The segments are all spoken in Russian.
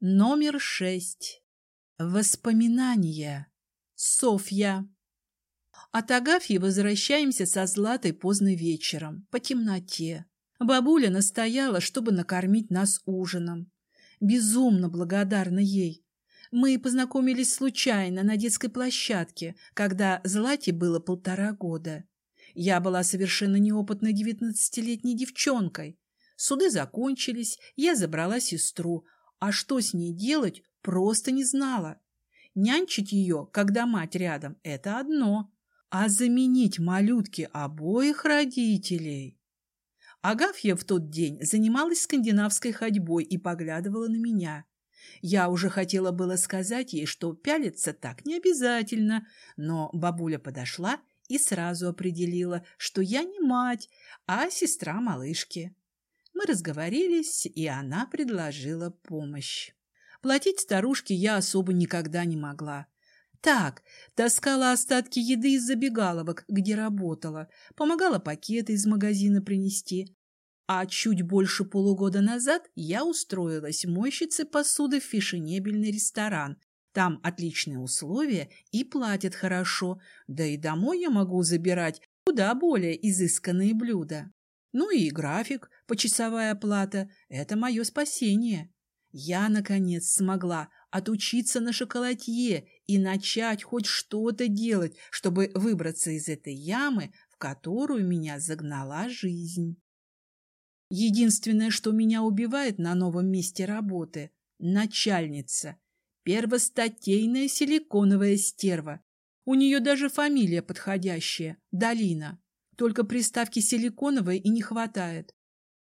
Номер шесть. Воспоминания. Софья. От Агафьи возвращаемся со Златой поздно вечером, по темноте. Бабуля настояла, чтобы накормить нас ужином. Безумно благодарна ей. Мы познакомились случайно на детской площадке, когда Злате было полтора года. Я была совершенно неопытной девятнадцатилетней девчонкой. Суды закончились, я забрала сестру, а что с ней делать, просто не знала. Нянчить ее, когда мать рядом, это одно, а заменить малютки обоих родителей. Агафья в тот день занималась скандинавской ходьбой и поглядывала на меня. Я уже хотела было сказать ей, что пялиться так не обязательно, но бабуля подошла и сразу определила, что я не мать, а сестра малышки. Мы разговорились, и она предложила помощь. Платить старушке я особо никогда не могла. Так, таскала остатки еды из забегаловок, где работала, помогала пакеты из магазина принести. А чуть больше полугода назад я устроилась мойщицей посуды в фешенебельный ресторан. Там отличные условия и платят хорошо, да и домой я могу забирать куда более изысканные блюда. Ну и график, почасовая плата – это мое спасение. Я, наконец, смогла отучиться на шоколадье и начать хоть что-то делать, чтобы выбраться из этой ямы, в которую меня загнала жизнь. Единственное, что меня убивает на новом месте работы – начальница. Первостатейная силиконовая стерва. У нее даже фамилия подходящая – Долина. Только приставки силиконовой и не хватает.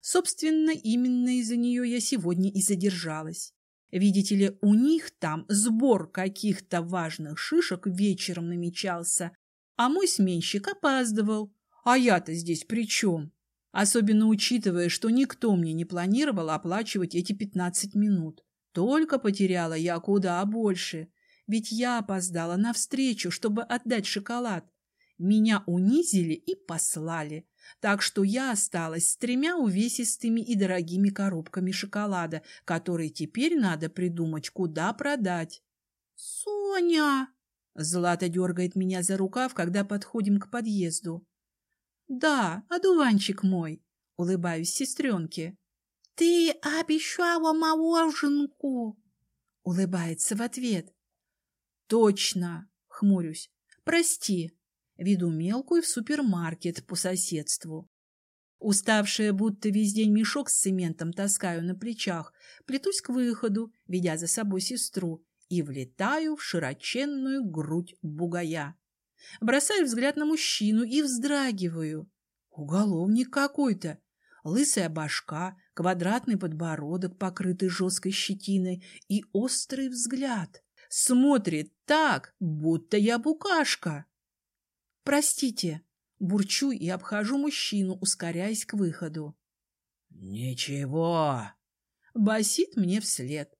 Собственно, именно из-за нее я сегодня и задержалась. Видите ли, у них там сбор каких-то важных шишек вечером намечался, а мой сменщик опаздывал. А я-то здесь при чем? Особенно учитывая, что никто мне не планировал оплачивать эти пятнадцать минут. Только потеряла я куда больше. Ведь я опоздала на встречу, чтобы отдать шоколад. Меня унизили и послали, так что я осталась с тремя увесистыми и дорогими коробками шоколада, которые теперь надо придумать, куда продать. «Соня!» — Злата дергает меня за рукав, когда подходим к подъезду. «Да, одуванчик мой!» — улыбаюсь сестренке. «Ты обещала мороженку!» — улыбается в ответ. «Точно!» — хмурюсь. «Прости, Веду мелкую в супермаркет по соседству. Уставшая, будто весь день мешок с цементом таскаю на плечах, плетусь к выходу, ведя за собой сестру, и влетаю в широченную грудь бугая. Бросаю взгляд на мужчину и вздрагиваю. Уголовник какой-то. Лысая башка, квадратный подбородок, покрытый жесткой щетиной, и острый взгляд. Смотрит так, будто я букашка. «Простите!» Бурчу и обхожу мужчину, ускоряясь к выходу. «Ничего!» Басит мне вслед.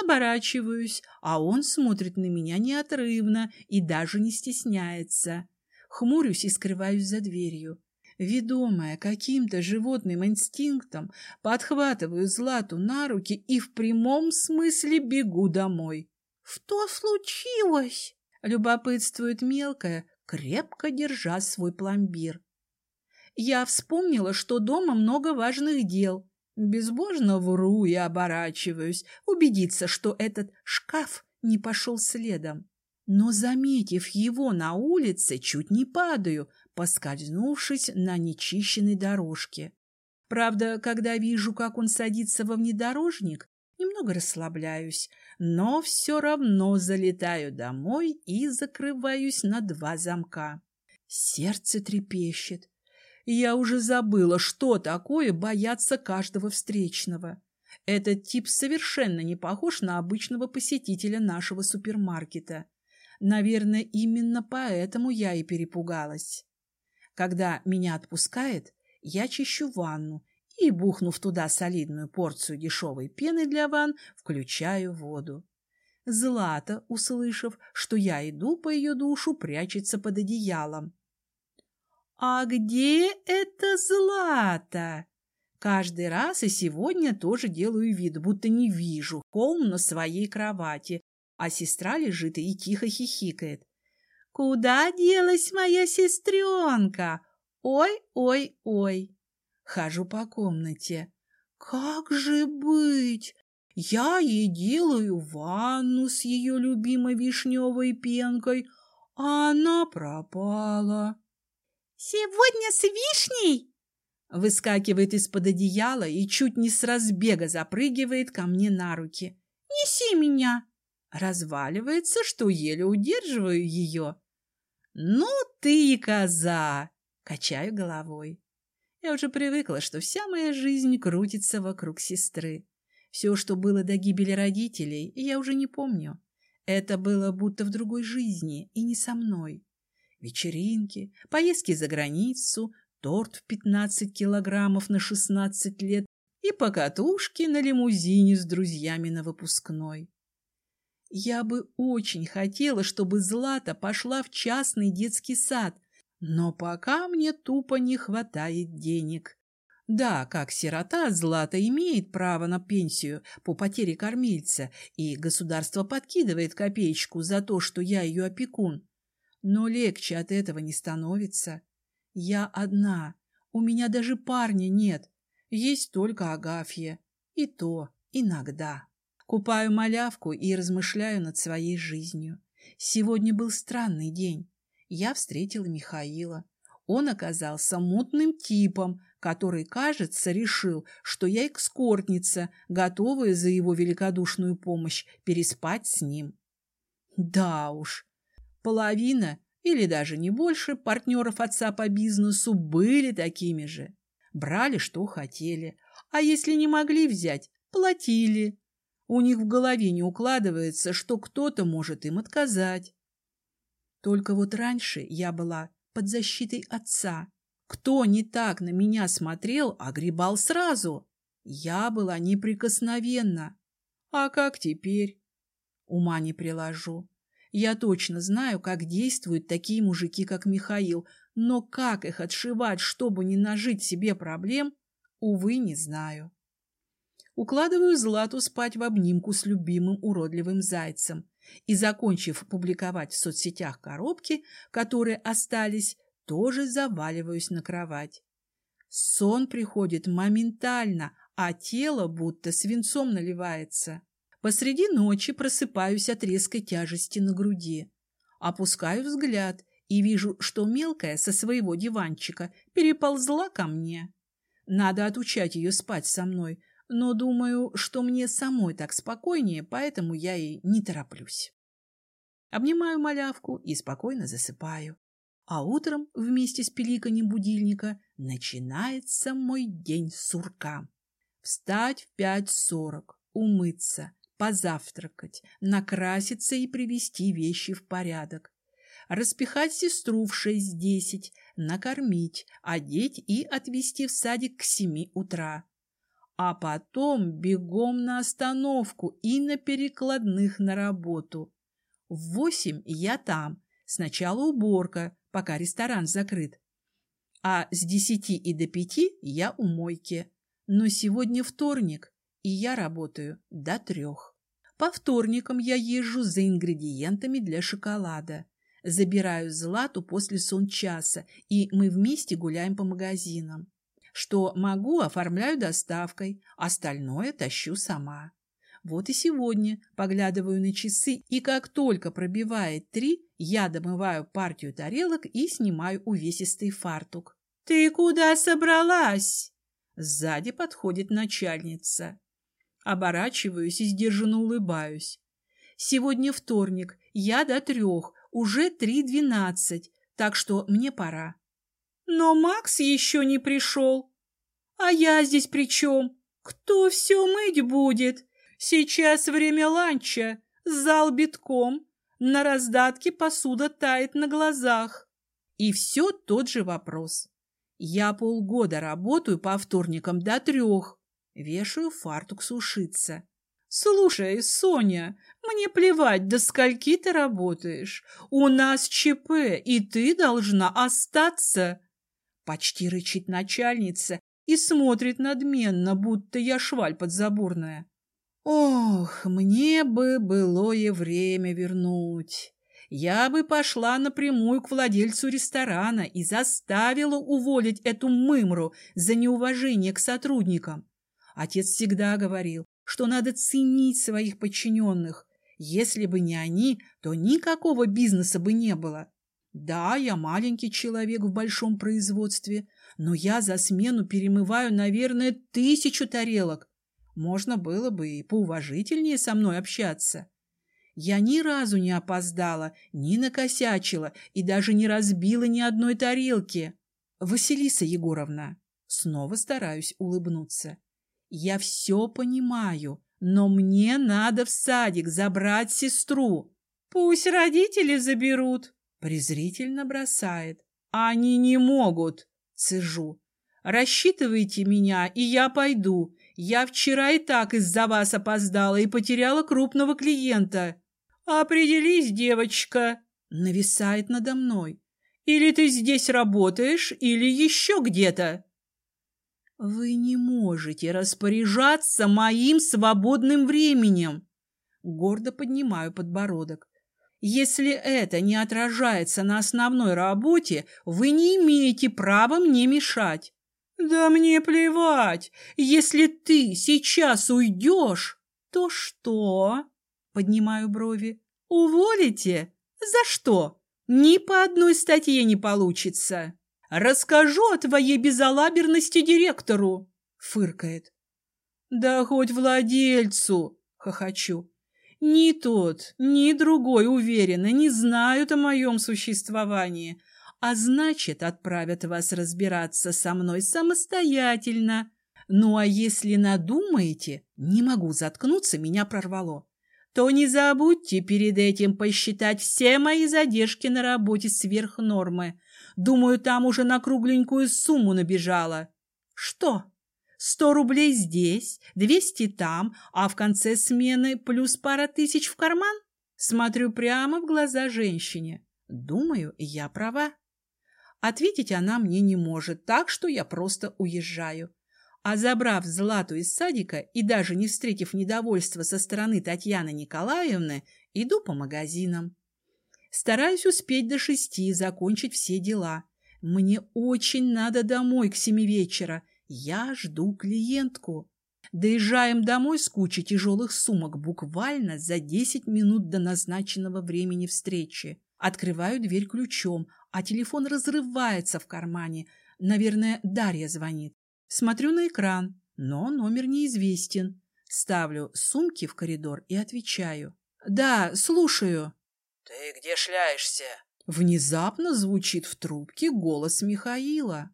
Оборачиваюсь, а он смотрит на меня неотрывно и даже не стесняется. Хмурюсь и скрываюсь за дверью. Ведомая каким-то животным инстинктом, подхватываю Злату на руки и в прямом смысле бегу домой. «Что случилось?» — любопытствует мелкая, крепко держа свой пломбир. Я вспомнила, что дома много важных дел. Безбожно вру и оборачиваюсь, убедиться, что этот шкаф не пошел следом. Но, заметив его на улице, чуть не падаю, поскользнувшись на нечищенной дорожке. Правда, когда вижу, как он садится во внедорожник, немного расслабляюсь, но все равно залетаю домой и закрываюсь на два замка. Сердце трепещет. Я уже забыла, что такое бояться каждого встречного. Этот тип совершенно не похож на обычного посетителя нашего супермаркета. Наверное, именно поэтому я и перепугалась. Когда меня отпускает, я чищу ванну и, бухнув туда солидную порцию дешевой пены для ванн, включаю воду. Злата, услышав, что я иду по ее душу, прячется под одеялом. «А где это Злата?» Каждый раз и сегодня тоже делаю вид, будто не вижу холм на своей кровати, а сестра лежит и тихо хихикает. «Куда делась моя сестренка? Ой-ой-ой!» Хожу по комнате. «Как же быть? Я ей делаю ванну с ее любимой вишневой пенкой, а она пропала». «Сегодня с вишней?» Выскакивает из-под одеяла и чуть не с разбега запрыгивает ко мне на руки. «Неси меня!» Разваливается, что еле удерживаю ее. «Ну ты коза!» Качаю головой. Я уже привыкла, что вся моя жизнь крутится вокруг сестры. Все, что было до гибели родителей, я уже не помню. Это было будто в другой жизни и не со мной. Вечеринки, поездки за границу, торт в 15 килограммов на 16 лет и покатушки на лимузине с друзьями на выпускной. Я бы очень хотела, чтобы Злата пошла в частный детский сад, но пока мне тупо не хватает денег. Да, как сирота, Злата имеет право на пенсию по потере кормильца, и государство подкидывает копеечку за то, что я ее опекун. Но легче от этого не становится. Я одна. У меня даже парня нет. Есть только Агафья. И то иногда. Купаю малявку и размышляю над своей жизнью. Сегодня был странный день. Я встретила Михаила. Он оказался мутным типом, который, кажется, решил, что я экскортница, готовая за его великодушную помощь переспать с ним. Да уж, половина или даже не больше партнеров отца по бизнесу были такими же. Брали, что хотели, а если не могли взять, платили. У них в голове не укладывается, что кто-то может им отказать. Только вот раньше я была под защитой отца. Кто не так на меня смотрел, огребал сразу. Я была неприкосновенна. А как теперь? Ума не приложу. Я точно знаю, как действуют такие мужики, как Михаил, но как их отшивать, чтобы не нажить себе проблем, увы, не знаю. Укладываю Злату спать в обнимку с любимым уродливым зайцем и, закончив публиковать в соцсетях коробки, которые остались, тоже заваливаюсь на кровать. Сон приходит моментально, а тело будто свинцом наливается. Посреди ночи просыпаюсь от резкой тяжести на груди. Опускаю взгляд и вижу, что мелкая со своего диванчика переползла ко мне. Надо отучать ее спать со мной, но думаю, что мне самой так спокойнее, поэтому я и не тороплюсь. Обнимаю малявку и спокойно засыпаю. А утром вместе с пиликаньем будильника начинается мой день сурка. Встать в пять сорок, умыться, позавтракать, накраситься и привести вещи в порядок, распихать сестру в шесть-десять, накормить, одеть и отвезти в садик к семи утра. А потом бегом на остановку и на перекладных на работу. В восемь я там, сначала уборка, пока ресторан закрыт. А с десяти и до пяти я у мойки. Но сегодня вторник, и я работаю до трех. По вторникам я езжу за ингредиентами для шоколада. Забираю Злату после сончаса, и мы вместе гуляем по магазинам. Что могу, оформляю доставкой, остальное тащу сама. Вот и сегодня поглядываю на часы, и как только пробивает три, я домываю партию тарелок и снимаю увесистый фартук. «Ты куда собралась?» Сзади подходит начальница. Оборачиваюсь и сдержанно улыбаюсь. Сегодня вторник, я до трех, уже три двенадцать, так что мне пора. Но Макс еще не пришел. А я здесь при чем? Кто все мыть будет? Сейчас время ланча, зал битком, на раздатке посуда тает на глазах. И все тот же вопрос. Я полгода работаю по вторникам до трех. Вешаю фартук сушиться. «Слушай, Соня, мне плевать, до скольки ты работаешь. У нас ЧП, и ты должна остаться!» Почти рычит начальница и смотрит надменно, будто я шваль подзаборная. Ох, мне бы былое время вернуть. Я бы пошла напрямую к владельцу ресторана и заставила уволить эту мымру за неуважение к сотрудникам. Отец всегда говорил, что надо ценить своих подчиненных. Если бы не они, то никакого бизнеса бы не было. Да, я маленький человек в большом производстве, но я за смену перемываю, наверное, тысячу тарелок. Можно было бы и поуважительнее со мной общаться. Я ни разу не опоздала, ни накосячила и даже не разбила ни одной тарелки. Василиса Егоровна, снова стараюсь улыбнуться. Я все понимаю, но мне надо в садик забрать сестру. Пусть родители заберут, презрительно бросает. Они не могут, цежу. Рассчитывайте меня, и я пойду. Я вчера и так из-за вас опоздала и потеряла крупного клиента. Определись, девочка, нависает надо мной. Или ты здесь работаешь, или еще где-то. Вы не можете распоряжаться моим свободным временем. Гордо поднимаю подбородок. Если это не отражается на основной работе, вы не имеете права мне мешать. Да мне плевать. Если ты сейчас уйдешь, то что? Поднимаю брови. Уволите? За что? Ни по одной статье не получится. Расскажу о твоей безалаберности директору, фыркает. Да хоть владельцу, хохочу. Ни тот, ни другой, уверенно, не знают о моем существовании, а значит, отправят вас разбираться со мной самостоятельно. Ну а если надумаете, не могу заткнуться, меня прорвало, то не забудьте перед этим посчитать все мои задержки на работе сверх нормы, Думаю, там уже на кругленькую сумму набежала. Что? Сто рублей здесь, двести там, а в конце смены плюс пара тысяч в карман? Смотрю прямо в глаза женщине. Думаю, я права. Ответить она мне не может, так что я просто уезжаю. А забрав Злату из садика и даже не встретив недовольства со стороны Татьяны Николаевны, иду по магазинам. Стараюсь успеть до шести, закончить все дела. Мне очень надо домой к семи вечера. Я жду клиентку. Доезжаем домой с кучей тяжелых сумок буквально за десять минут до назначенного времени встречи. Открываю дверь ключом, а телефон разрывается в кармане. Наверное, Дарья звонит. Смотрю на экран, но номер неизвестен. Ставлю сумки в коридор и отвечаю. «Да, слушаю». «Ты где шляешься?» Внезапно звучит в трубке голос Михаила.